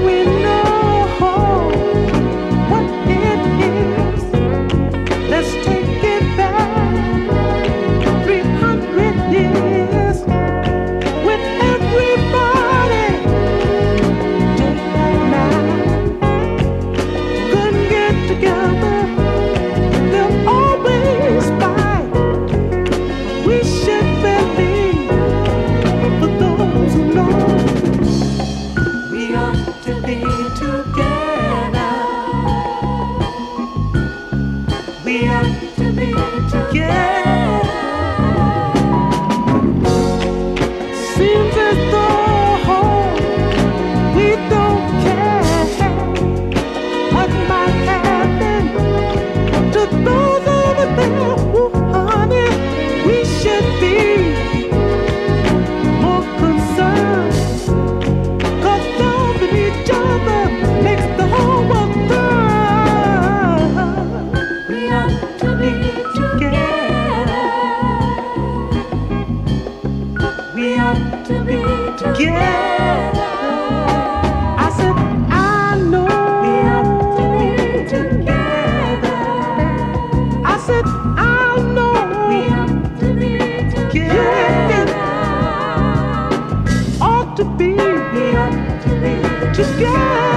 we together. I said, I know together. I said, I know together. Ought to be together.